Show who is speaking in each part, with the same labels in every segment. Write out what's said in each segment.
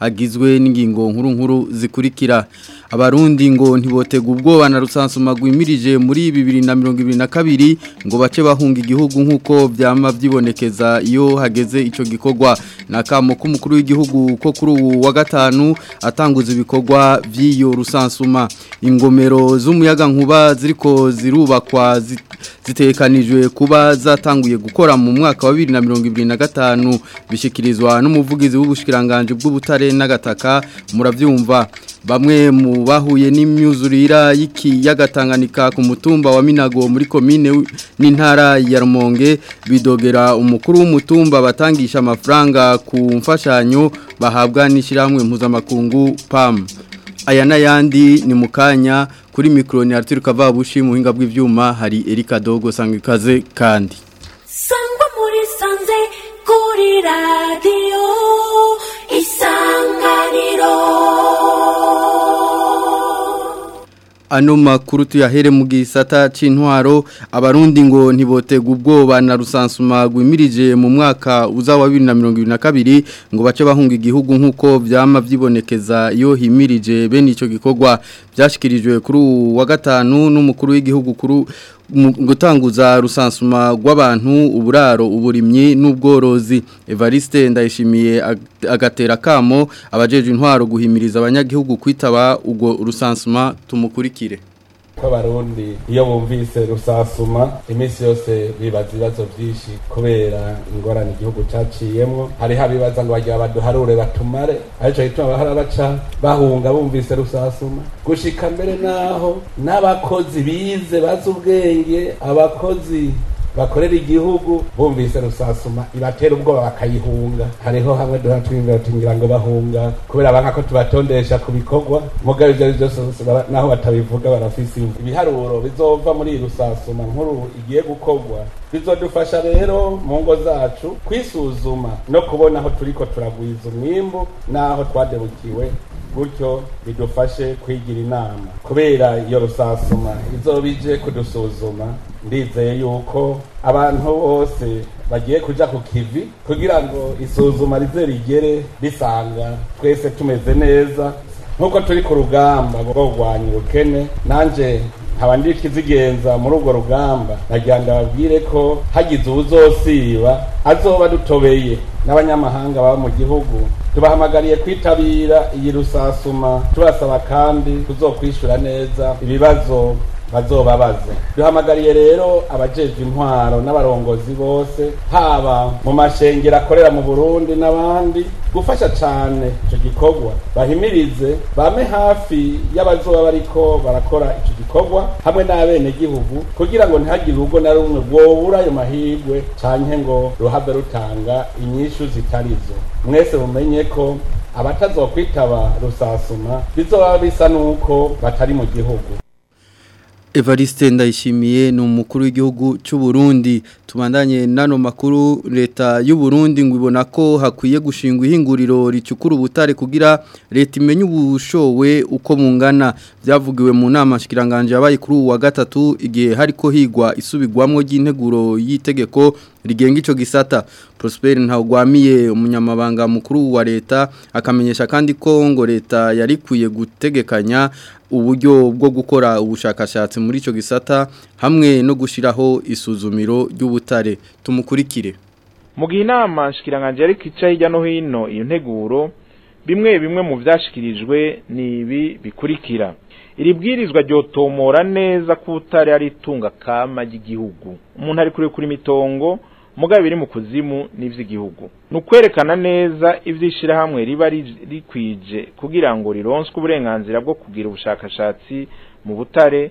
Speaker 1: agizwe n'ingingo nkuru nkuru zikurikira abarundi ngo ntibotega ubwoba na rusansuma gwimirije muri na 2022 ngo bace bahunga igihugu nkuko byama byibonekeza iyo hageze ico gikorwa nakamo k'umukuru w'igihugu ko kuri ubu wa gatanu atanguza ibikorwa by'iyo rusansuma ingomero z'umuyaga nkuba ziriko zirubakwa zitekanijwe kuba zatanguye gukora mu mwaka wa 2025 bishikirizwa n'umuvugizi w'ubushikiranganje bw'ubutare n'agataka muravyumva bamwe mu bahuye n'imyuzurira yagatanganika ku mutumba wa Minago muri komine n'intara ya Rumonge bidogera umukuru w'umutumba batangisha amafaranga ku mfashanyo bahabwa n'ishyirahamwe mpuzamakungu PAM aya n'ayandi ni mukanya, kanya kuri mikoro ni arituruka vabushi mu buhinga bw'ibyuma hari erika dogo sanga ikaze kandi
Speaker 2: sangwa muri sanze kuri radiyo isanganiro
Speaker 1: ano makuru tuyahere mu gisata cy’intwaro abarundi ngo ntibotega ubwoba na rusansuma gwimirije mu mwaka uza wa 2022 ngo bace bahunga igihugu nkuko byama byibonekeza yo himirije bene ico gikogwa byashikirijwe kuri wa gatanu n'umukuru w'igihugu kuri gutanguza rusansuma rw'abantu uburaro uburimyi n'ubworozi Evariste ndayishimiye agatera kamo abajeje intwaro guhimiriza abanyagihugu kwitaba ubwo rusansuma tumukurikire
Speaker 3: kw'abarundi iyo bumvise rusasuma iminsi yose bibaza ibibazo byinshi kubera ingorane igihugu caciyemwo hariho abibaza ngo bagira baduharure batumare arico gituma bahora baca bahunga bumvise rusasuma gushika mbere naho n'abakozi bize bazi ubwenge abakozi bakorera igihugu bumvise rusasuma ibatera ubwoba bakayihunga hariho hamwe duhora twiyumvira ngo bahunga kubera banka ko tubatondesha ku bikorwa mugabo ibyo ari byo byose naho batabivuga barafise ibiharuro bizova muri iyi rusasuma nkuru igiye gukorwa bizodufasha rero mu ngo zacu kwisuzuma no kubona aho turiko turagwiza umwimbu n'aho twadebukiwe gutyo bidufashe kwigira inama kubera iyo rusasuma izo bije kudusuzuma ndizeye yuko abantu bose bagiye kujya ku kivi kugira ngo isuzuma rize rigere risanga twese tumeze neza nk'uko turi ku rugamba rwo kurwanya ubukene nanjye nkaba ndi kizigenza muri urwo rugamba nagira ngo ababwire ko hagize uwuzosiba azoba dutobeye n'abanyamahanga baba mu gihugu tubahamagariye kwitabira iyi rusasuma tubasaba kandi kuzokwishyura neza ibibazo bazobabaze duhamagariye rero abajejwe intwaro n'abarongozi bose haba mu mashengero akorera mu burundi n'abandi gufasha cyane icyo gikorwa bahimirize bame hafi y'abazoba bariko barakora icyo gikorwa hamwe n'abenegihugu kugira ngo ntihagire urugo na rumwe rwobura ayo mahirwe canke ngo ruhave rutanga inyishu zo mwese mumenye ko abatazokwitaba rusasuma bizoba bisa n'uko batari mu gihugu
Speaker 1: Evariste Ndayishimiye ni umukuru w'igihugu cy'u Burundi tubandanye nano makuru leta y'u Burundi ngo ibona ko hakwiye gushingwa ihinguriro ricukura ubutare kugira leta imenye ubushowe uko mungana byavugiwe mu nama shikiranganje yabaye kuri uwa gatatu igihe hariko higwa isubigwamwo y'integuro y'itegeko rigenga ico gisata Prosper ntagwamiye umunyamabanga mukuru wa leta akamenyesha kandi ko ngo leta yarikwiye gutegekanya uburyo bwo gukora ubushakashatsi muri icyo gisata hamwe no gushyiraho isuzumiro ry'ubutare tumukurikire
Speaker 4: mu gihe inama nshikiranganje ariko ica hirya no hino iyo nteguro bimwe bimwe mu byashyikirijwe ni ibi bikurikira iri bwirizwa ryotomora neza ko utari ari itunga kama ry'igihugu umuntu ari kuri mitongo mugabe biri mu kuzimu n'iby'igihugu ni ukwerekana neza iby'ishyirahamwe riba rikwije kugira ngo rironswe uburenganzira bwo kugira ubushakashatsi mu butare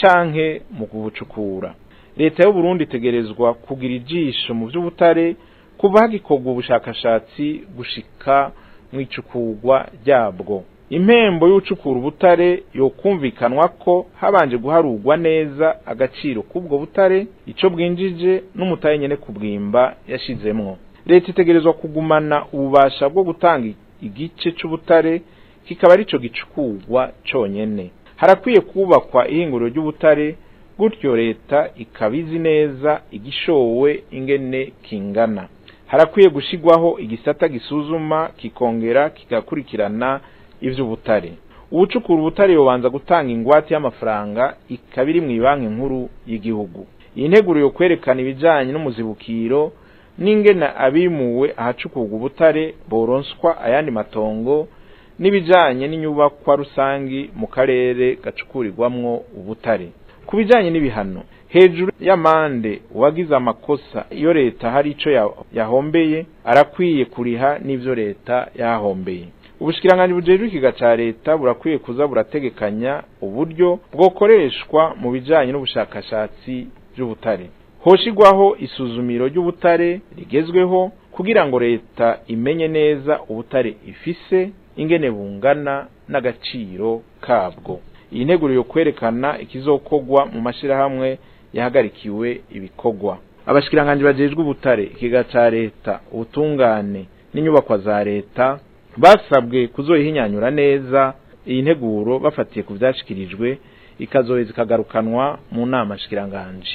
Speaker 4: canke mu kubucukura leta y’u y'uburundi itegerezwa kugira ijisho mu by'ubutare kuva hagikorwa ubushakashatsi gushika mu icukurwa ryabwo impembo y'ucukura ubutare yokumvikanwa ko habanje guharugwa neza agaciro k'ubwo butare icyo bwinjije n'umutahe nyine ku bwimba leta itegerezwa kugumana ububasha bwo gutanga igice cy'ubutare kikaba aricyo gicukurwa cyonyine harakwiye kubakwa ihinguriro ry'ubutare gutyo leta ikaba izi neza igishowe ingene kingana harakwiye gushyirwaho igisata gisuzuma kikongera kigakurikirana iby'ubutare ubucukura ubutare bubanza gutanga ingwate y'amafaranga ikaba iri mu banki nkuru y'igihugu iyi nteguro yo kwerekana ibijyanye n'umuzibukiro n'ingena abimuwe ahacukurwa ubutare boronswa ayandi matongo n'ibijyanye n'inyubakwa rusange mu karere gacukurirwamwo ubutare ku bijyanye n'ibihano hejuru y'amande uwagize amakosa iyo leta hari icyo yahombeye arakwiye kuriha n'ibyo leta yahombeye ubushyirangange bujejwe ikiga cya leta burakwiye kuza burategekanya uburyo bwokoreshwa mu bijyanye n'ubushakashatsi by'ubutare hoshigwaho isuzumiro ry'ubutare rigezweho kugira ngo leta imenye neza ubutare ifise ingene bungana n'agaciro kabwo iyi nteguriyo kwerekana ikizokogwa mu mashyirahamwe yahagarikiwe ibikogwa abashyirangange bajejwe ubutare ikiga cya leta ubutungane n'inyubakwa za leta basabwe kuzoyihinyanyura neza iyi nteguro bafatiye ku byashyikirijwe ikazoheza ikagarukanwa mu nama shikiranganje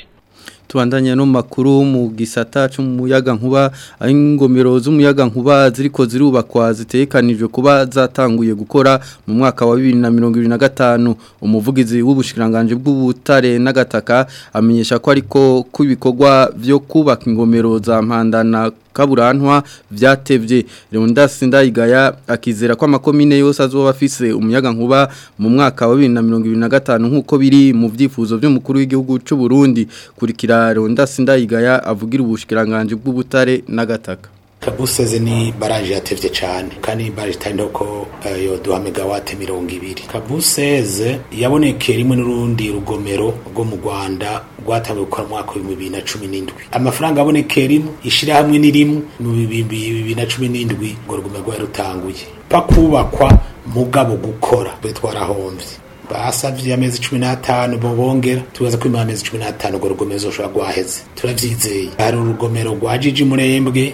Speaker 1: tubandanye no makuru mu gisata cy'umuyaga nkuba ingomero z'umuyaga nkuba ziriko zirubakwa zitekanijwe kuba zatanguye gukora mu mwaka wa 2025 umuvugizi w'ubushikiranganje bw'ubutare n'agataka amenyesha ko ariko kubikorwa byo kubaka ingomero za mpandana kaburantwa byatebye Leondas Ndayigaya akizera ko amakomine yose azoba afise umuyaga nkuba mu mwaka wa 2025 nkuko biri mu vyifuzo by'umukuru w'igihugu cy'u Burundi kurikira bwa Ronda Sindayigaya avugira ubushikiranganje bw'ubutare n'agataka
Speaker 5: kabuseze ni baraje yatevye cyane kandi baraje itandiko ko eh, yo duha megawate mirongo ibiri kabuseze yabonekeye rimwe n'urundi rugomero rwo mu Rwanda rwatangiye gukora mu mwaka wa 2017 amafaranga abonekeye rimwe ishira hamwe ni rimwe mu 2017 ngo rugomero rwarutanguye kubakwa mugabo gukora twe twarahombye basabye amezi cumi n'atanu bobongera tubaza ko amezi cumi n'atanu urwo rugomero rushobora rwaheze turabyizeye hari urugomero rwa jiji murembwe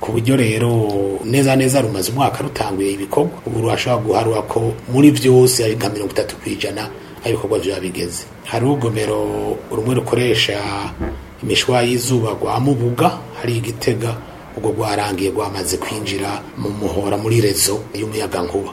Speaker 5: ku buryo rero neza neza rumaze umwaka rutanguye ibikorwa ubu rurashobora guharura ko muri byose ari nka mirongo itatu ku ijana aho ibikorwa byaba bigeze hari urugomero rumwe rukoresha imishwa y'izuba rwa mubuga hari igitega ubwo rwarangiye rwamaze kwinjira mu muhora muri rezo
Speaker 6: y'umuyagankuba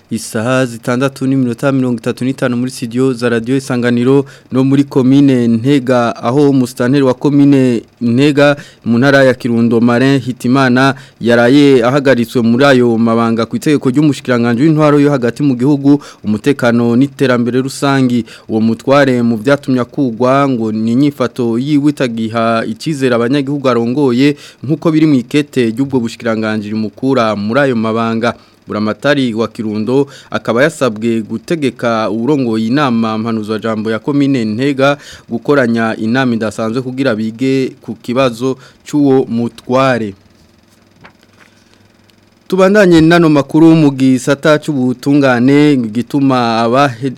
Speaker 1: isaha zitandatu n'iminota mirongo itatu n'itanu muri studio za radio isanganiro no muri commune Ntega aho mustanteri wa commune Ntega mu ntara ya Kirundo Marin Hitimana yaraye ahagaritswe muri ayo mabanga ku itegeko ry'umushikiranganje w'intwaro yo hagati mu gihugu umutekano n'iterambere rusangi uwo mutware mu byatumye kugwa ngo ni nyifato yiwitagiha ikizera abanyagihugu arongoye nkuko biri mu ikete ry'ubwo bushikiranganje mukura muri ayo mabanga buramatari wa kirundo akaba yasabwe gutegeka urongo inama mpanuzwa jambo ya komine ntega gukoranya inama idasanzwe kugira bige ku kibazo cy'uwo mutware Tubandanye nano makuru mu gisata cy'ubutungane gituma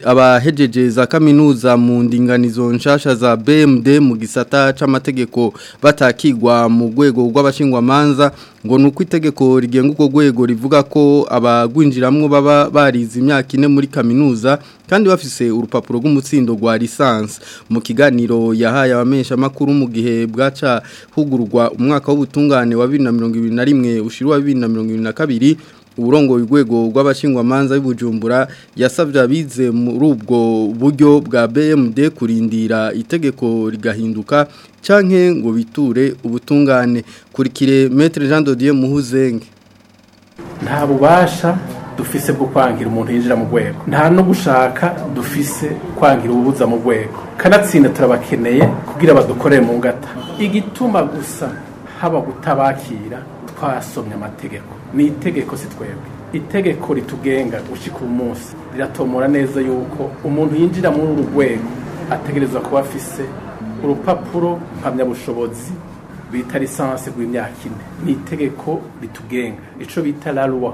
Speaker 1: abahejeje za kaminuza mu ndinganizo nshasha za BMD mu gisata cy'amategeko batakigwa mu rwego rw'abashingwamanza ngo ni uko itegeko rigenga uko rwego rivuga ko abagwinjiramo baba barize imyaka ine muri kaminuza kandi bafise urupapuro rw'umutsindo gwa lisansi mu kiganiro yahaye abamenyeshamakuru mu gihe bwaca hugurwa umwaka w'ubutungane wa bibiri na mirongo irindwi na rimwe ushyirwa bibiri na na kabiri uburongo urwego rw'abashyingwamanza y'ubujumbura yasabye abize muri ubwo buryo bwa bmd kurindira itegeko rigahinduka canke ngo biture ubutungane kurikire metero jean dodiye muhuzenge
Speaker 7: nta bubasha dufise bwo kwangira umuntu yinjira mu rwego nta no gushaka dufise kwangira ubuza mu rwego kanatsinda turabakeneye kugira badukore mu ngata igituma gusa haba gutabakira. twasomye amategeko ni itegeko si twebwe itegeko ritugenga ushyika umunsi riratomora neza yuko umuntu yinjira muri uru rwego ategerezwa kuba afise urupapuro mpamyabushobozi bita lisansi rw'imyaka ine ni itegeko ritugenga icyo bita raruwa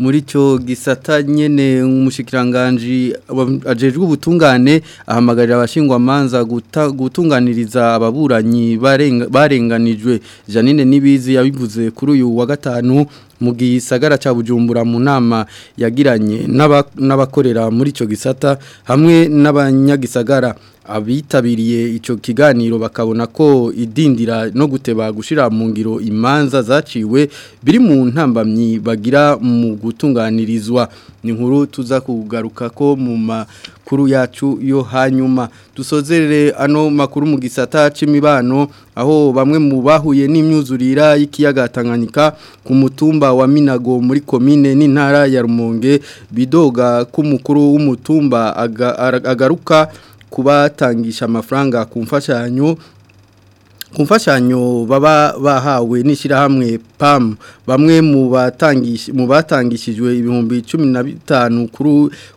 Speaker 7: muri
Speaker 1: cyo gisata nyene umushikiranganje ajejwe ubutungane ahamagarira abashingwa manza gutunganiriza ababuranyi barenganijwe Janine Nibizi yabivuze kuri uyu wa gatanu mu gisagara cya bujumbura mu nama yagiranye n'abakorera muri cyo gisata hamwe n'abanyagisagara abitabiriye icyo kiganiro bakabona ko idindira no guteba gushira mu ngiro imanza zaciwe biri mu ntambamyi bagira mu gutunganirizwa ni nkuru tuza kugaruka ko mu makuru yacu yo hanyuma dusozerere ano makuru mu gisata cy'imibano aho bamwe mu bahuye n'imyuzurira y’ikiyagatanganyika ku mutumba wa Minago muri komine n'intara ya Rumonge bidoga ko umukuru w'umutumba agaruka kubatangisha amafaranga ku mfashanyo kumfashanyo baba bahawe n'ishyirahamwe PAM bamwe mu batangishijwe ibihumbi cumi na bitanu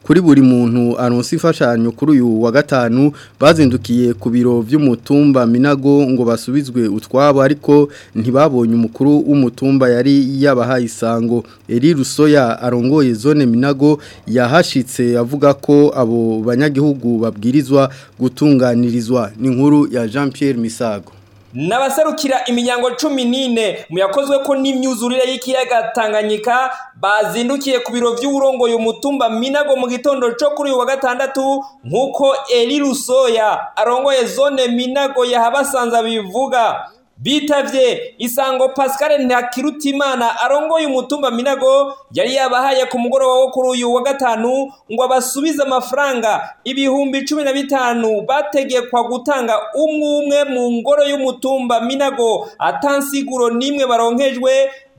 Speaker 1: kuri buri muntu aronsi imfashanyo kuri uyu wa gatanu bazindukiye ku biro by'umutumba minago ngo basubizwe utwabo ariko ntibabonye umukuru w'umutumba yari yabahaye isango eri rusoya arongoye zone minago yahashitse avuga ko abo banyagihugu babwirizwa gutunganirizwa n'inkuru ya Jean Pierre Misago
Speaker 8: n'abaserukira imiryango cumi n'ine mu yakozwe ko n'imyuzurire y'ikiyaga tanganyika bazindukiye ku biro by'uburongoye umutumba minago mu gitondo cyo kuri uyu wa gatandatu nk'uko eri rusoya arongoye zone minago yahabasanze bivuga bitabye isango pascal ntakirutimana arongoye umutumba minago yari yabahaye ku mugoroba wo kuri uyu wa gatanu ngo abasubize amafaranga ibihumbi cumi na bitanu bategekwa gutanga umwe umwe mu ngoro y'umutumba minago atansiguro n'imwe baronkejwe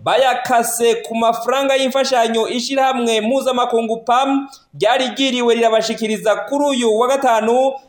Speaker 8: bayakase ku mafaranga y'imfashanyo ishyirahamwe mpuzamakungu pamu ryari ryiriwe rirabashikiriza kuri uyu wa gatanu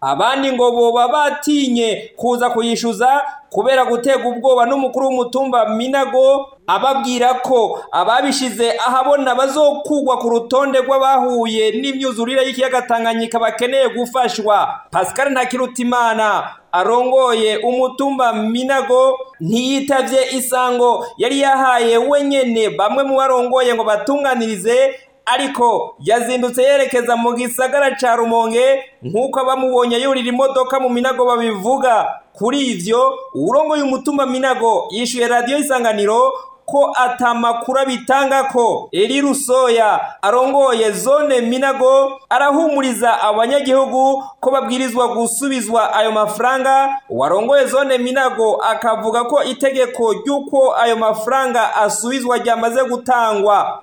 Speaker 8: abandi ngo boba batinye kuza kuyishyuza kubera gutega ubwoba n'umukuru w'umutumba minago ababwira ko ababishize ahabona bazokugwa ku rutonde rw'abahuye n'imyuzurire y'ikiyaga Tanganyika bakeneye gufashwa Pascal Ntakirutimana arongoye umutumba minago ntiyitabye isango yari yahaye wenyene bamwe mu barongoye ngo batunganirize ariko yazindutse yerekeza mu gisagara ca Rumonge nk'uko abamubonye yurira imodoka mu minago babivuga kuri ibyo uwurongoye umutumba minago yishyuye radiyo isanganiro ko atamakuru abitanga ko eri rusoya arongoye zone minago arahumuriza abanyagihugu ko babwirizwa gusubizwa ayo mafaranga warongoye zone minago akavuga ko itegeko ry'uko ayo mafaranga asubizwa ryamaze gutangwa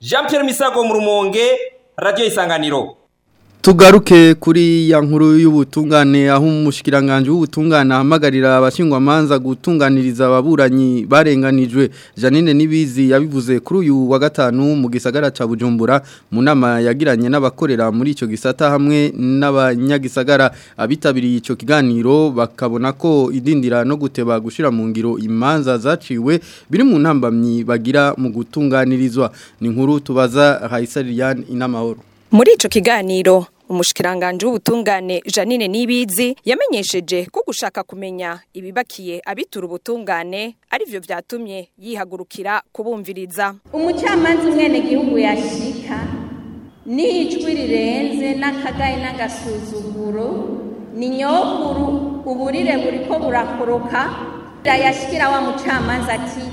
Speaker 8: jean Pierre misago mu rumonge radiyo isanganiro
Speaker 1: tugaruke kuri ya nkuru y'ubutungane aho umushikiranganje w'ubutungane ahamagarira abashingwamanza gutunganiriza ababuranyi barenganijwe Janine Nibizi yabivuze kuri uyu wa gatanu mu gisagara ca Bujumbura mu nama yagiranye n'abakorera muri icyo gisata hamwe n'abanyagisagara abitabiriye icyo kiganiro bakabona ko idindira no guteba gushira mu ngiro imanza zaciwe biri mu ntambamyi bagira mu gutunganirizwa ni nkuru tubaza Haisa Liliane inamahoro
Speaker 9: muri icyo kiganiro umushikiranganji w'ubutungane janine nibizi yamenyesheje ko gushaka kumenya ibibakiye abitura ubutungane ari byo byatumye yihagurukira kubumviriza
Speaker 10: umucamanza umwenegihugu yashika n'ijwi rirenze n'akagaye n'agasuzuguro ni nyokuru uburire buriko burakoroka yashikira wa mucamanza ati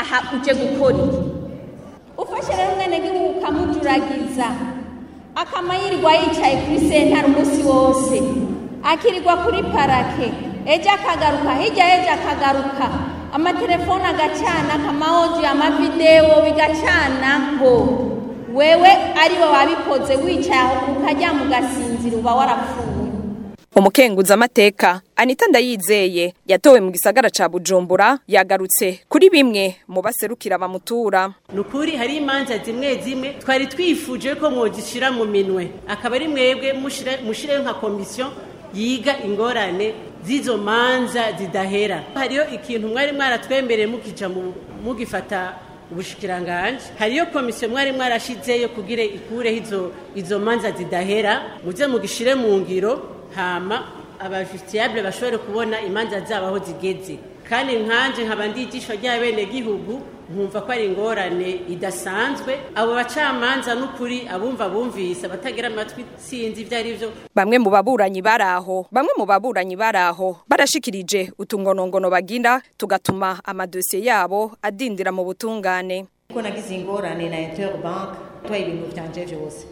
Speaker 10: aha uje gukora iki ufashe rero umwenegihugu ukamujuragiza akama yirirwa yicaye kuri sentare umunsi wose akirirwa kuri parake ejo akagaruka hirya y'ejo akagaruka amatelefone agacana akamawodi amavidewo bigacana ngo wewe ari wabikoze wicaye aho ukajya mu gasinziro uba warapfuye
Speaker 9: amateka anita ndayizeye yatowe mu gisagara ca bujumbura yagarutse kuri bimwe mu baserukira bamutura
Speaker 11: ni ukuri hari imanza zimwe zimwe twari twifuje ko mwogishira mu minwe akaba ari mwebwe mushireho nka komisiyo yiga ingorane z'izo manza zidahera hariyo ikintu mwari mwaratwemereye mukica mugifata ubushikiranganje hariyo komisiyo mwari mwarashizeyo kugira ikureho izo manza zidahera muze mugishire mu ngiro hama abajusitiyabure bashobore kubona imanza zabo aho zigeze kandi nkanje nkaba ndijishwa ry'abenegihugu nkumva ko ari ingorane idasanzwe abo bacamanza n'ukuri abumva bumvise abatagira amatwi sinzi ibyo ari byo
Speaker 9: bamwe mu baburanyi bari aho bamwe mu baburanyi bari aho barashikirije utungonongono bagira tugatuma amadosiye yabo adindira mu butungane
Speaker 12: kuko nagize ingorane na interbank itwaye ibintu byanje byose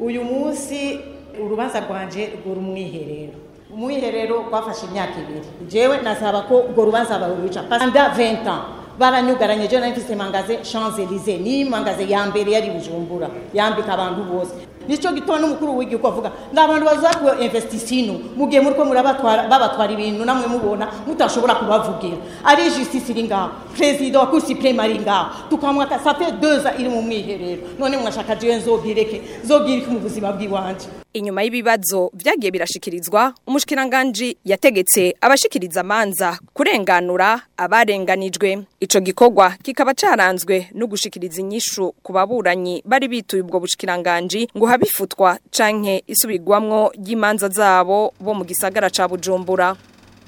Speaker 12: uyu munsi urubanza rwanjye rwura umwiherero umwiherero rwafashe imyaka ibiri jewe nasaba ko urwo rubanza barubica panda venta baranyugaranye jewe nari mfise mangaze champs elysee niyi ya mbere yari bujumbura yambika abantu bose nicyo gituma n'umukuru w'igihugu avuga ni abantu bazakuwe investisino mu gihe muri ko murabatwara babatwara ibintu namwe mubona mutashobora kubavugira ari justice iri ngaho perezida wa cour supreme ari ngaho tukamwaka safe deux iri mu mwiherero none mwashaka jewe nzobwireke nzobwireke mu buzima bw'iwanje
Speaker 9: inyuma y'ibibazo byagiye birashikirizwa umushyikiranganji yategetse abashikiriza amanza kurenganura abarenganijwe Ico gikogwa kikaba cyaranzwe no gushikiriza inyishu ku baburanyi bari bituye ubwo bushikiranganji ngo habifutwa canke isubigwamwo ry'imanza zabo bo mu gisagara ca bujumbura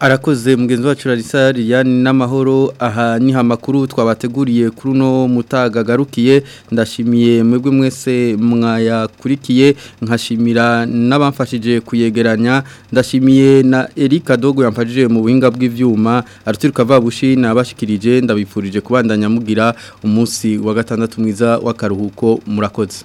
Speaker 1: arakoze mugenzi wacu Larissa Liliane n'amahoro aha ni amakuru twabateguriye kuri uno mutagagarukiye ndashimiye mwebwe mwese mwayakurikiye nkashimira n'abamfashije kuyegeranya ndashimiye na Eric Adogo yamfashije mu buhinga bw'ivyuma Arthur Kavabushi nabashikirije ndabipfurije kubandanya mugira umunsi wa gatandatu mwiza w'akaruhuko murakoze